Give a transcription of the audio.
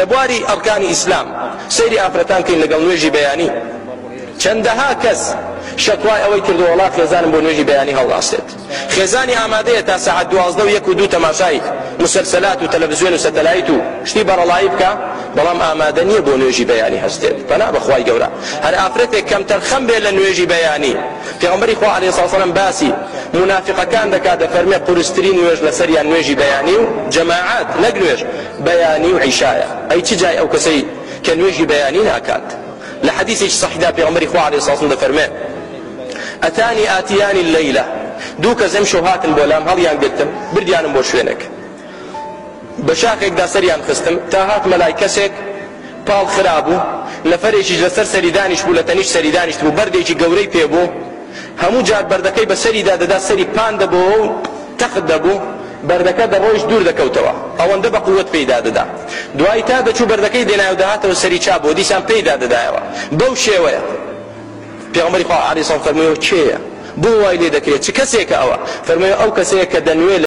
لە بواری ئەرکانی ئیسلام سەیری ئافرەتانکەین لەگەڵ نوێژی بەیانی چەندەها کەس شەکوای ئەوەی کردو وڵات خێزانم بۆ نوێژی بەیانی هەڵاستێت خێزانی ئامادەیە تا سەعات دوازدە و یەک و دوو تەماشای مسلسلات و تەلەڤزیۆن و سەتەلایت و شتی بەڕەڵایی بکە بەڵام ئامادە نییە بۆ نوێژی بەیانی هەستێت بەنا بەخوای گەورە هەر ئافرەتێک کەمتەر خەم بێ لە نوێژی بەیانی پێغمبەری خوا عليه ساڵسەلم باسی منافقەکان دەکات دەفەرمێ قورستری نوێژ لەسەریان نوێژی بەیانی و جەماعات نەک نوێژ بەیانی و عیشایە ئەی چ جای ئەو کەسەی کە نوێژی بەیانی ناکات لە حەدیسێکی سەحیدا پێغمبەری خوا عەلەیهی ساسم دەفەرمێ ئەتانی ئاتیانی لەیلە دوو کە زەم شەو هاتن بۆ لام هەڵیان گرتم بردیانم بۆ شوێنێک بە شاخێکدا سەریان خستم تا هات مەلای کەسێک پاڵ خراببوو لە فەرێکی لەسەر سەریدانیش بوو لە تەنیش سەریدانیشت بوو بەردێکی گەورەی پێبوو هەموو جار بەردەکەی بەسەریدا دەدا سەری پان دەبەوە و تەخت دەبوو بەردەکە دەڕۆیش دوور دەکەوتەوە ئەوەندە بە قووت پێدا دەدا دوای تا دەچوو بەردەکەی دێنایداهاتەوە سەری چا بۆ دیسان پێدا دەدایەوە بەو شێوەیە پێغمەری خوا عریسان فەرمەوە کێیە بۆ وای لێ دەکرێت چ کەسێکە ئەوە فەرمەوە ئەو کەسەیە کە دەنوێت